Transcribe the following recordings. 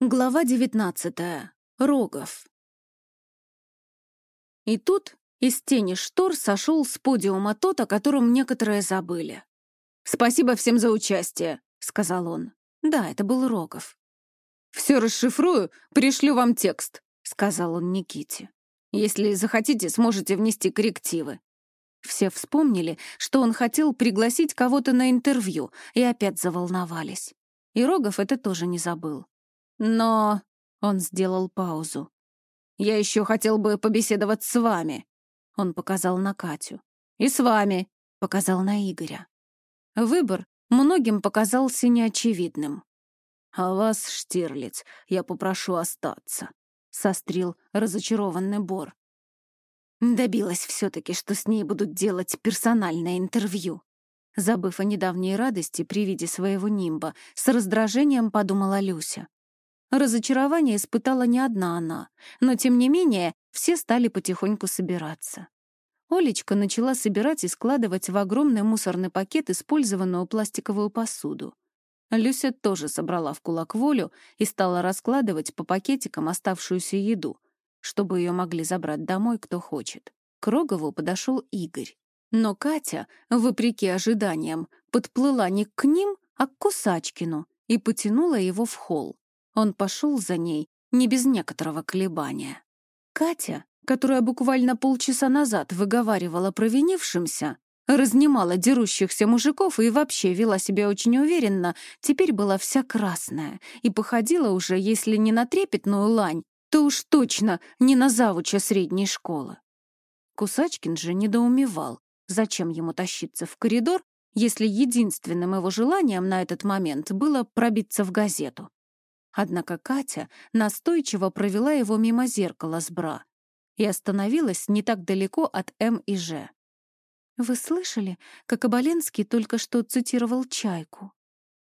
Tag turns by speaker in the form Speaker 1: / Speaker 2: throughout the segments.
Speaker 1: Глава девятнадцатая. Рогов. И тут из тени штор сошел с подиума тот, о котором некоторые забыли. «Спасибо всем за участие», — сказал он. Да, это был Рогов. «Все расшифрую, пришлю вам текст», — сказал он Никите. «Если захотите, сможете внести коррективы». Все вспомнили, что он хотел пригласить кого-то на интервью, и опять заволновались. И Рогов это тоже не забыл. Но...» — он сделал паузу. «Я еще хотел бы побеседовать с вами», — он показал на Катю. «И с вами», — показал на Игоря. Выбор многим показался неочевидным. «А вас, Штирлиц, я попрошу остаться», — сострил разочарованный Бор. Добилась все-таки, что с ней будут делать персональное интервью. Забыв о недавней радости при виде своего нимба, с раздражением подумала Люся. Разочарование испытала не одна она, но, тем не менее, все стали потихоньку собираться. Олечка начала собирать и складывать в огромный мусорный пакет использованную пластиковую посуду. Люся тоже собрала в кулак волю и стала раскладывать по пакетикам оставшуюся еду, чтобы ее могли забрать домой кто хочет. К Рогову подошел Игорь. Но Катя, вопреки ожиданиям, подплыла не к ним, а к Кусачкину и потянула его в холл. Он пошел за ней, не без некоторого колебания. Катя, которая буквально полчаса назад выговаривала провинившимся, разнимала дерущихся мужиков и вообще вела себя очень уверенно, теперь была вся красная и походила уже, если не на трепетную лань, то уж точно не на завуча средней школы. Кусачкин же недоумевал, зачем ему тащиться в коридор, если единственным его желанием на этот момент было пробиться в газету. Однако Катя настойчиво провела его мимо зеркала с бра и остановилась не так далеко от М и Ж. «Вы слышали, как Оболенский только что цитировал «Чайку»?»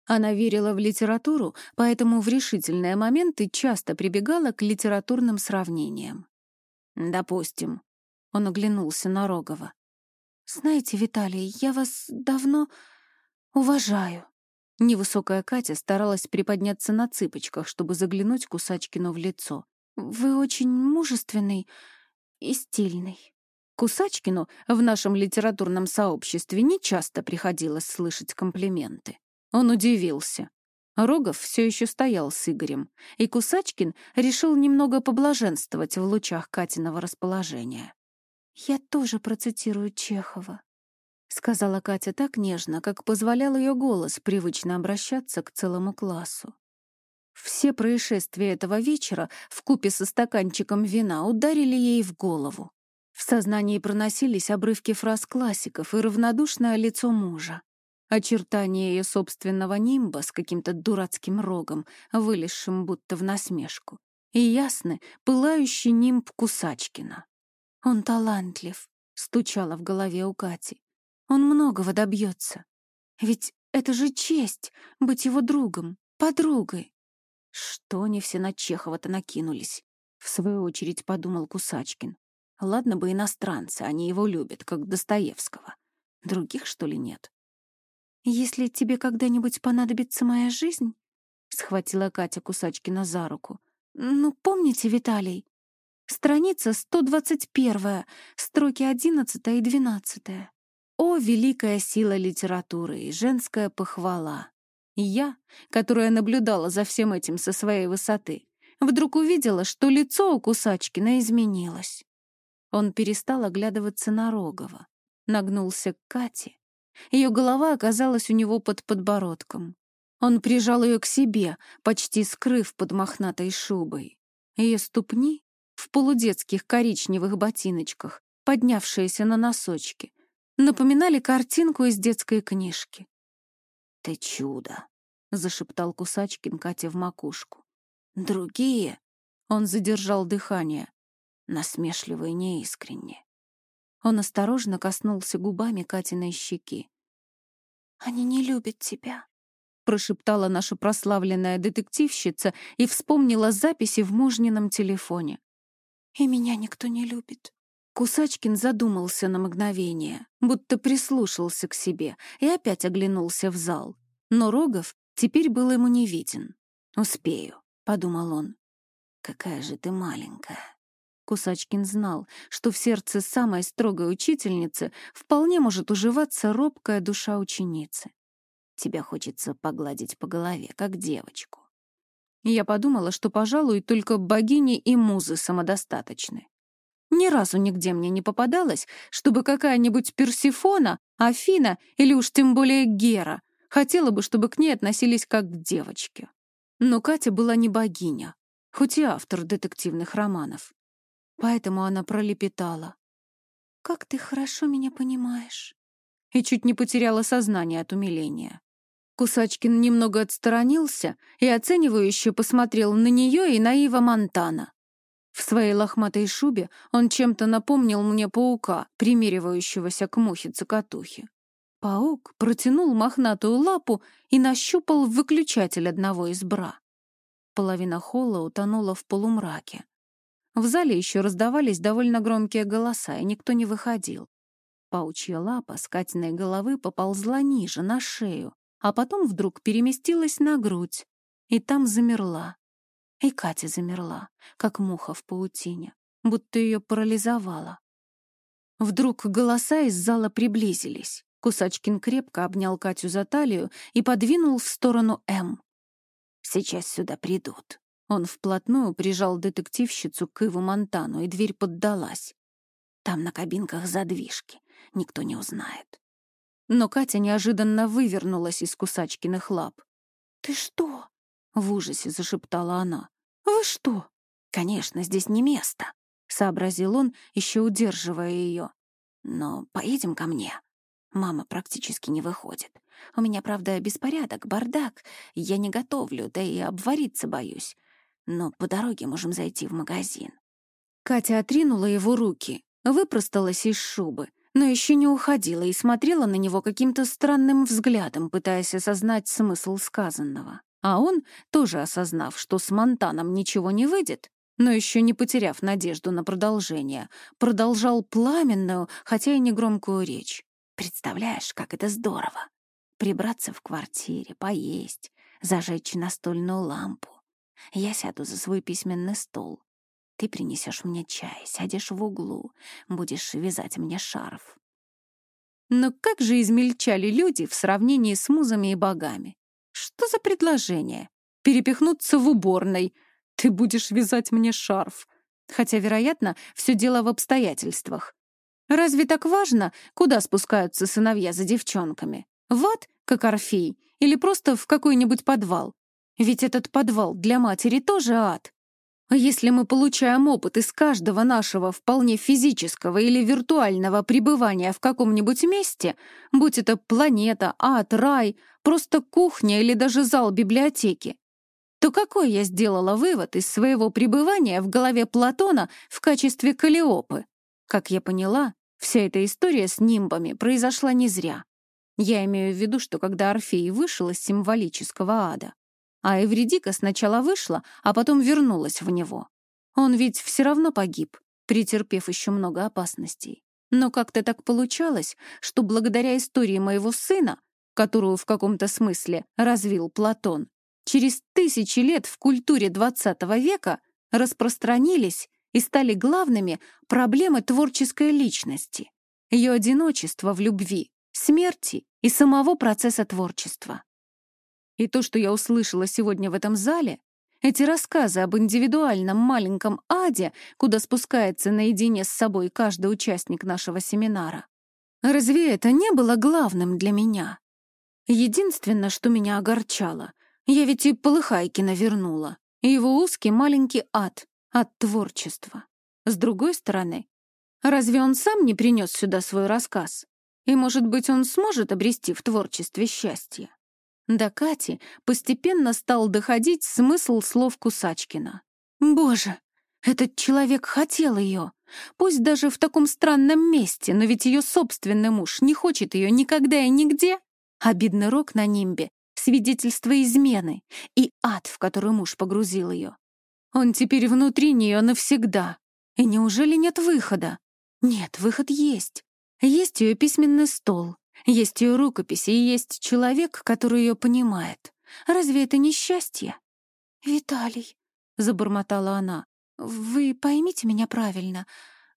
Speaker 1: Она верила в литературу, поэтому в решительные моменты часто прибегала к литературным сравнениям. «Допустим», — он оглянулся на Рогова. «Знаете, Виталий, я вас давно уважаю». Невысокая Катя старалась приподняться на цыпочках, чтобы заглянуть Кусачкину в лицо. «Вы очень мужественный и стильный». Кусачкину в нашем литературном сообществе нечасто приходилось слышать комплименты. Он удивился. Рогов все еще стоял с Игорем, и Кусачкин решил немного поблаженствовать в лучах Катиного расположения. «Я тоже процитирую Чехова», — сказала Катя так нежно, как позволял ее голос привычно обращаться к целому классу. Все происшествия этого вечера в купе со стаканчиком вина ударили ей в голову. В сознании проносились обрывки фраз классиков и равнодушное лицо мужа. Очертания ее собственного нимба с каким-то дурацким рогом, вылезшим будто в насмешку. И ясны пылающий нимб Кусачкина. «Он талантлив», — стучало в голове у Кати. Он многого добьется. Ведь это же честь — быть его другом, подругой. Что они все на Чехова-то накинулись? В свою очередь подумал Кусачкин. Ладно бы иностранцы, они его любят, как Достоевского. Других, что ли, нет? «Если тебе когда-нибудь понадобится моя жизнь...» — схватила Катя Кусачкина за руку. «Ну, помните, Виталий? Страница 121, строки 11 и 12. О, великая сила литературы и женская похвала! И я, которая наблюдала за всем этим со своей высоты, вдруг увидела, что лицо у Кусачкина изменилось. Он перестал оглядываться на Рогова, нагнулся к Кате. Ее голова оказалась у него под подбородком. Он прижал ее к себе, почти скрыв под мохнатой шубой. Ее ступни в полудетских коричневых ботиночках, поднявшиеся на носочки, напоминали картинку из детской книжки. «Ты чудо!» — зашептал Кусачкин Кате в макушку. «Другие...» — он задержал дыхание, насмешливо и неискренне. Он осторожно коснулся губами Катиной щеки. «Они не любят тебя», — прошептала наша прославленная детективщица и вспомнила записи в мужнином телефоне. «И меня никто не любит». Кусачкин задумался на мгновение, будто прислушался к себе и опять оглянулся в зал. Но Рогов теперь был ему не виден. «Успею», — подумал он. «Какая же ты маленькая». Кусачкин знал, что в сердце самой строгой учительницы вполне может уживаться робкая душа ученицы. Тебя хочется погладить по голове, как девочку. Я подумала, что, пожалуй, только богини и музы самодостаточны. Ни разу нигде мне не попадалось, чтобы какая-нибудь Персифона, Афина или уж тем более Гера хотела бы, чтобы к ней относились как к девочке. Но Катя была не богиня, хоть и автор детективных романов. Поэтому она пролепетала. «Как ты хорошо меня понимаешь!» И чуть не потеряла сознание от умиления. Кусачкин немного отсторонился и оценивающе посмотрел на нее и на Ива Монтана. В своей лохматой шубе он чем-то напомнил мне паука, примеривающегося к мухе-цокотухе. Паук протянул мохнатую лапу и нащупал выключатель одного из бра. Половина холла утонула в полумраке. В зале еще раздавались довольно громкие голоса, и никто не выходил. Паучья лапа с Катиной головы поползла ниже, на шею, а потом вдруг переместилась на грудь, и там замерла. И Катя замерла, как муха в паутине, будто ее парализовала. Вдруг голоса из зала приблизились. Кусачкин крепко обнял Катю за талию и подвинул в сторону М. «Сейчас сюда придут». Он вплотную прижал детективщицу к Иву Монтану, и дверь поддалась. Там на кабинках задвижки, никто не узнает. Но Катя неожиданно вывернулась из Кусачкиных лап. «Ты что?» — в ужасе зашептала она. «Вы что?» «Конечно, здесь не место», — сообразил он, еще удерживая ее. «Но поедем ко мне. Мама практически не выходит. У меня, правда, беспорядок, бардак. Я не готовлю, да и обвариться боюсь. Но по дороге можем зайти в магазин». Катя отринула его руки, выпросталась из шубы, но еще не уходила и смотрела на него каким-то странным взглядом, пытаясь осознать смысл сказанного. А он, тоже осознав, что с Монтаном ничего не выйдет, но еще не потеряв надежду на продолжение, продолжал пламенную, хотя и негромкую речь. «Представляешь, как это здорово! Прибраться в квартире, поесть, зажечь настольную лампу. Я сяду за свой письменный стол. Ты принесешь мне чай, сядешь в углу, будешь вязать мне шарф». Но как же измельчали люди в сравнении с музами и богами? Что за предложение? Перепихнуться в уборной. Ты будешь вязать мне шарф. Хотя, вероятно, все дело в обстоятельствах. Разве так важно, куда спускаются сыновья за девчонками? В ад, как Орфей, или просто в какой-нибудь подвал? Ведь этот подвал для матери тоже ад. А если мы получаем опыт из каждого нашего вполне физического или виртуального пребывания в каком-нибудь месте, будь это планета, ад, рай, просто кухня или даже зал библиотеки, то какой я сделала вывод из своего пребывания в голове Платона в качестве Калиопы? Как я поняла, вся эта история с нимбами произошла не зря. Я имею в виду, что когда Орфей вышел из символического ада, а Эвредика сначала вышла, а потом вернулась в него. Он ведь все равно погиб, претерпев еще много опасностей. Но как-то так получалось, что благодаря истории моего сына, которую в каком-то смысле развил Платон, через тысячи лет в культуре XX века распространились и стали главными проблемы творческой личности, ее одиночество в любви, смерти и самого процесса творчества. И то, что я услышала сегодня в этом зале, эти рассказы об индивидуальном маленьком аде, куда спускается наедине с собой каждый участник нашего семинара, разве это не было главным для меня? Единственное, что меня огорчало, я ведь и Полыхайкина вернула, и его узкий маленький ад, от творчества. С другой стороны, разве он сам не принес сюда свой рассказ? И, может быть, он сможет обрести в творчестве счастье? До Кати постепенно стал доходить смысл слов Кусачкина. «Боже, этот человек хотел ее, пусть даже в таком странном месте, но ведь ее собственный муж не хочет ее никогда и нигде. Обидный рок на нимбе, свидетельство измены и ад, в который муж погрузил ее. Он теперь внутри нее навсегда. И неужели нет выхода? Нет, выход есть. Есть ее письменный стол, есть ее рукописи и есть человек, который ее понимает. Разве это не счастье? «Виталий», — забормотала она, — «вы поймите меня правильно.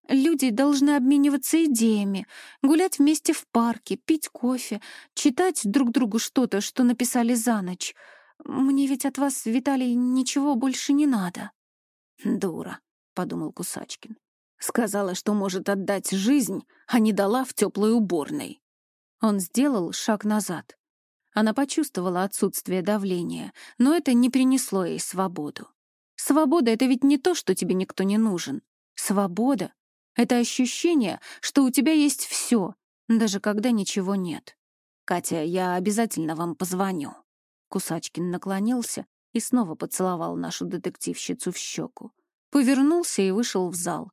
Speaker 1: Люди должны обмениваться идеями, гулять вместе в парке, пить кофе, читать друг другу что-то, что написали за ночь. Мне ведь от вас, Виталий, ничего больше не надо».
Speaker 2: «Дура», — подумал Кусачкин. «Сказала, что может отдать жизнь, а не дала в теплой уборной».
Speaker 1: Он сделал шаг назад. Она почувствовала отсутствие давления, но это не принесло ей свободу. Свобода — это ведь не то, что тебе никто не нужен. Свобода — это ощущение, что у тебя есть все, даже когда ничего нет.
Speaker 2: «Катя, я обязательно вам позвоню». Кусачкин наклонился и снова поцеловал нашу детективщицу в щеку.
Speaker 1: Повернулся и вышел в зал.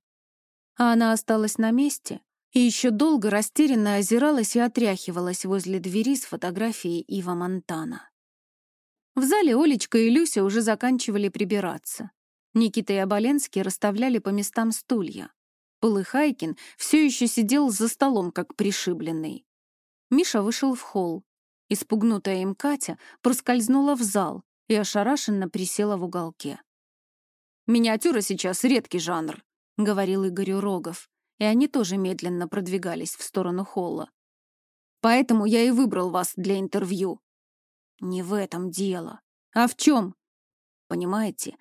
Speaker 1: А она осталась на месте и еще долго растерянно озиралась и отряхивалась возле двери с фотографией Ива Монтана. В зале Олечка и Люся уже заканчивали прибираться. Никита и Оболенский расставляли по местам стулья. Полыхайкин все еще сидел за столом, как пришибленный. Миша вышел в холл. Испугнутая им Катя проскользнула в зал и ошарашенно присела в уголке.
Speaker 2: «Миниатюра сейчас редкий жанр», — говорил Игорю Рогов,
Speaker 1: и они тоже медленно продвигались в сторону холла.
Speaker 2: «Поэтому я и выбрал вас для интервью».
Speaker 1: «Не в этом дело. А в чем?»
Speaker 2: «Понимаете,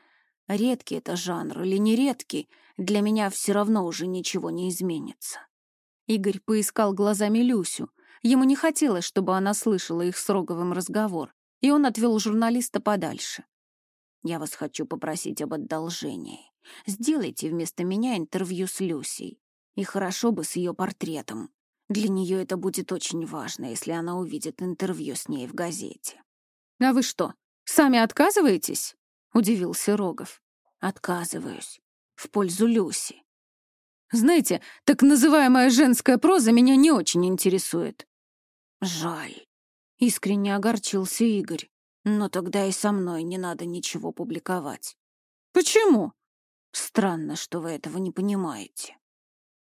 Speaker 2: редкий это жанр или не редкий, для меня все равно уже ничего не изменится».
Speaker 1: Игорь поискал глазами Люсю, Ему не хотелось, чтобы она слышала их с Роговым разговор, и он отвел журналиста подальше.
Speaker 2: «Я вас хочу попросить об одолжении. Сделайте вместо меня интервью с Люсей. И хорошо бы с ее портретом. Для нее это будет очень важно, если она увидит интервью с ней в газете».
Speaker 1: «А вы что, сами отказываетесь?» — удивился Рогов.
Speaker 2: «Отказываюсь. В пользу Люси».
Speaker 1: «Знаете, так называемая женская проза меня не очень интересует.
Speaker 2: Жаль. Искренне огорчился Игорь. Но тогда и со мной не надо ничего публиковать.
Speaker 1: Почему?
Speaker 2: Странно, что вы этого не понимаете.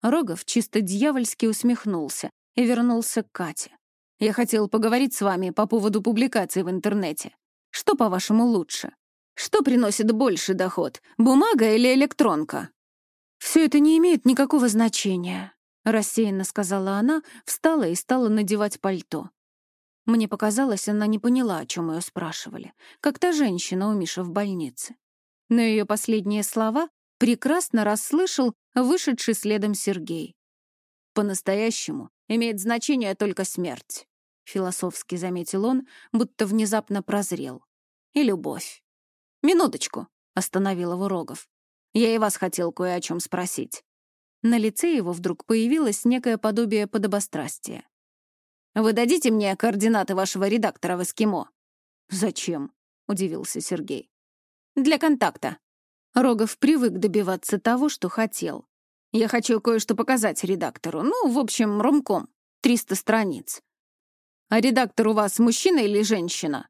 Speaker 1: Рогов чисто дьявольски усмехнулся и вернулся к Кате. «Я хотел поговорить с вами по поводу публикаций в интернете. Что, по-вашему, лучше? Что приносит больше доход, бумага или электронка?» «Все это не имеет никакого значения», Рассеянно сказала она, встала и стала надевать пальто. Мне показалось, она не поняла, о чем ее спрашивали, как та женщина у Миши в больнице. Но ее последние слова прекрасно расслышал вышедший следом Сергей.
Speaker 2: «По-настоящему имеет значение только смерть», — философски заметил он, будто внезапно прозрел. «И любовь». «Минуточку», — остановил его Рогов. «Я и вас хотел кое о чем спросить.
Speaker 1: На лице его вдруг появилось некое подобие подобострастия.
Speaker 2: «Вы дадите мне координаты вашего редактора в Эскимо?»
Speaker 1: «Зачем?» — удивился Сергей.
Speaker 2: «Для контакта».
Speaker 1: Рогов привык добиваться того, что хотел.
Speaker 2: «Я хочу кое-что показать редактору. Ну, в общем, ромком. Триста страниц». «А редактор у вас мужчина или женщина?»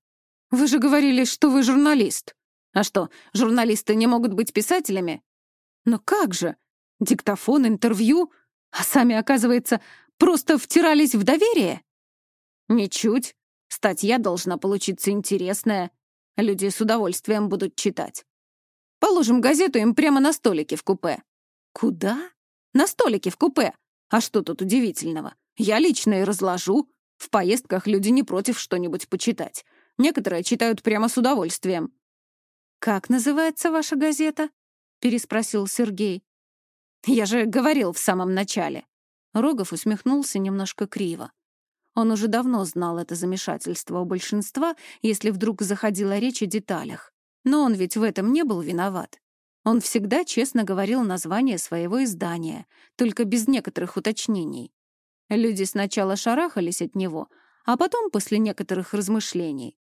Speaker 1: «Вы же говорили, что вы журналист».
Speaker 2: «А что, журналисты не могут быть писателями?»
Speaker 1: «Но как же? диктофон, интервью, а сами, оказывается, просто втирались в доверие?
Speaker 2: Ничуть. Статья должна получиться интересная. Люди с удовольствием будут читать. Положим газету им прямо на столике в купе.
Speaker 1: Куда?
Speaker 2: На столике в купе. А что тут удивительного? Я лично и разложу. В поездках люди не против что-нибудь почитать. Некоторые читают прямо с удовольствием.
Speaker 1: «Как называется ваша газета?» — переспросил Сергей.
Speaker 2: Я же говорил в самом начале.
Speaker 1: Рогов усмехнулся немножко криво. Он уже давно знал это замешательство у большинства, если вдруг заходила речь о деталях. Но он ведь в этом не был виноват. Он всегда честно говорил название своего издания, только без некоторых уточнений. Люди сначала шарахались от него, а потом, после некоторых размышлений.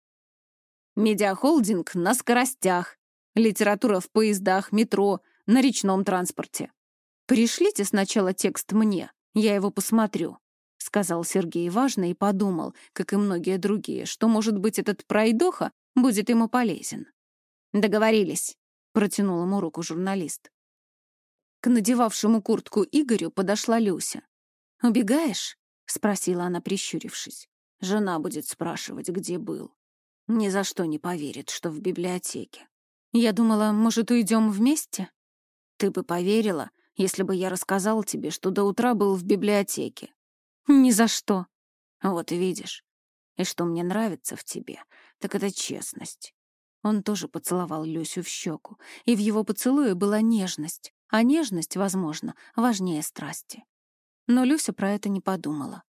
Speaker 2: Медиахолдинг на скоростях, литература в поездах, метро, на речном транспорте.
Speaker 1: «Пришлите сначала текст мне, я его посмотрю», — сказал Сергей важно и подумал, как и многие другие, что, может быть, этот пройдоха будет ему полезен.
Speaker 2: «Договорились», —
Speaker 1: протянул ему руку журналист. К надевавшему куртку Игорю подошла Люся. «Убегаешь?» — спросила она, прищурившись.
Speaker 2: Жена будет спрашивать, где был. Ни за что не поверит, что в библиотеке.
Speaker 1: Я думала, может, уйдем вместе?
Speaker 2: Ты бы поверила, если бы я рассказал тебе, что до утра был в библиотеке.
Speaker 1: Ни за что.
Speaker 2: Вот видишь. И что мне нравится в тебе, так это честность. Он тоже поцеловал Люсю в щеку, и в его поцелуе была нежность, а нежность, возможно, важнее страсти. Но Люся про это не подумала.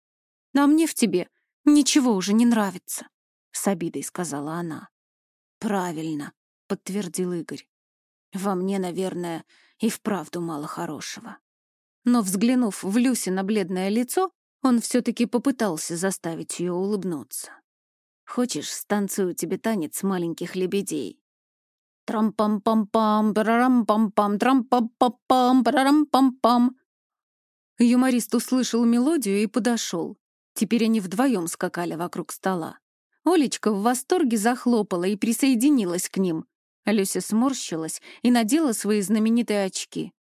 Speaker 1: «А мне в тебе ничего уже не нравится», —
Speaker 2: с обидой сказала она. «Правильно», — подтвердил Игорь. «Во мне, наверное, и вправду мало хорошего».
Speaker 1: Но, взглянув в Люси на бледное лицо, он все-таки попытался заставить ее улыбнуться.
Speaker 2: Хочешь, станцую тебе танец маленьких лебедей?»
Speaker 1: Трам-пам-пам-пам, парарам-пам-пам, трам-пам-пам-пам, парарам-пам-пам. Юморист услышал мелодию и подошел. Теперь они вдвоем скакали вокруг стола. Олечка в восторге захлопала и присоединилась к ним. Люся сморщилась и надела свои знаменитые очки.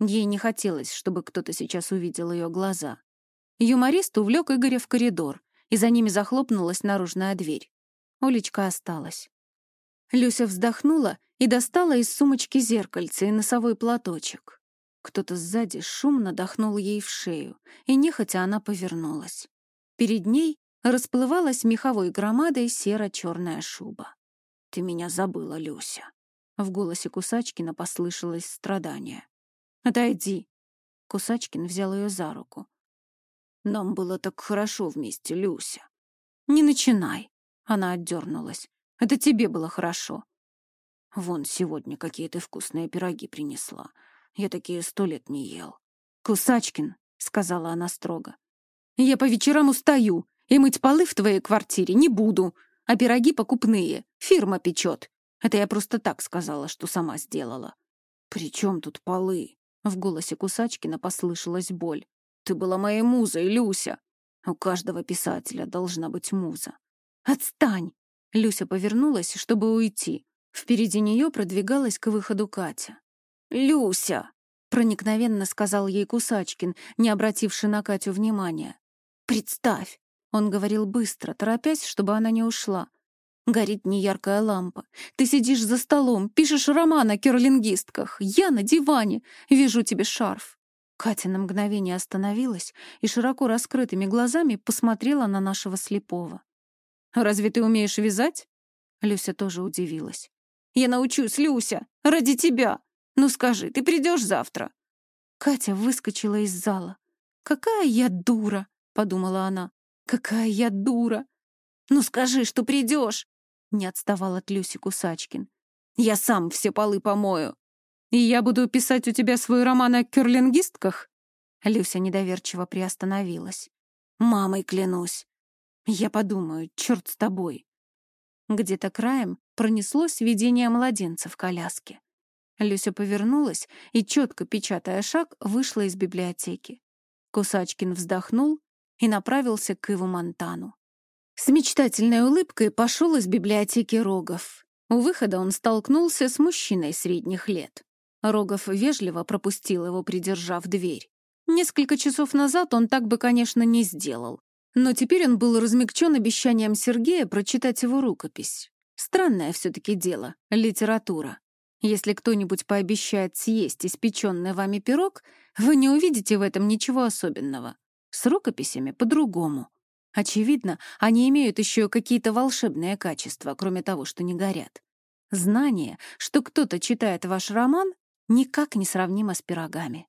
Speaker 1: Ей не хотелось, чтобы кто-то сейчас увидел ее глаза. Юморист увлек Игоря в коридор и за ними захлопнулась наружная дверь. Олечка осталась. Люся вздохнула и достала из сумочки зеркальце и носовой платочек. Кто-то сзади шумно дохнул ей в шею, и нехотя она повернулась. Перед ней расплывалась меховой громадой серо-черная шуба.
Speaker 2: «Ты меня забыла, Люся!» В голосе Кусачкина послышалось страдание.
Speaker 1: «Отойди!»
Speaker 2: Кусачкин взял ее за руку. Нам было так хорошо вместе, Люся.
Speaker 1: Не начинай. Она отдернулась. Это тебе было хорошо.
Speaker 2: Вон сегодня какие ты вкусные пироги принесла. Я такие сто лет не ел.
Speaker 1: Кусачкин, сказала она строго. Я по вечерам устаю, и мыть полы в твоей квартире не буду, а пироги покупные, фирма печет. Это я просто так сказала, что сама сделала.
Speaker 2: «При чем тут полы?» В голосе Кусачкина послышалась боль. Ты была моей музой, Люся. У каждого писателя должна быть муза.
Speaker 1: Отстань! Люся повернулась, чтобы уйти. Впереди нее продвигалась к выходу Катя.
Speaker 2: «Люся!» — проникновенно сказал ей Кусачкин, не обративший на Катю внимания.
Speaker 1: «Представь!» — он говорил быстро, торопясь, чтобы она не ушла. «Горит неяркая лампа. Ты сидишь за столом, пишешь роман о керлингистках. Я на диване. Вяжу тебе шарф. Катя на мгновение остановилась и широко раскрытыми глазами посмотрела на нашего слепого. «Разве ты умеешь вязать?» Люся тоже удивилась. «Я научусь, Люся! Ради тебя! Ну скажи, ты придешь завтра?» Катя выскочила из зала. «Какая я дура!» — подумала она. «Какая я дура!» «Ну скажи, что придешь!» — не отставал от Люси Кусачкин. «Я сам все полы помою!» «И я буду писать у тебя свой роман о керлингистках?» Люся недоверчиво приостановилась. «Мамой клянусь. Я подумаю, черт с тобой». Где-то краем пронеслось видение младенца в коляске. Люся повернулась и, четко печатая шаг, вышла из библиотеки. Кусачкин вздохнул и направился к Иву Монтану. С мечтательной улыбкой пошел из библиотеки Рогов. У выхода он столкнулся с мужчиной средних лет. Рогов вежливо пропустил его, придержав дверь. Несколько часов назад он так бы, конечно, не сделал. Но теперь он был размягчен обещанием Сергея прочитать его рукопись. Странное все-таки дело — литература. Если кто-нибудь пообещает съесть испеченный вами пирог, вы не увидите в этом ничего особенного. С рукописями по-другому. Очевидно, они имеют еще какие-то волшебные качества, кроме того, что не горят. Знание, что кто-то читает ваш роман, никак не сравнимо с пирогами.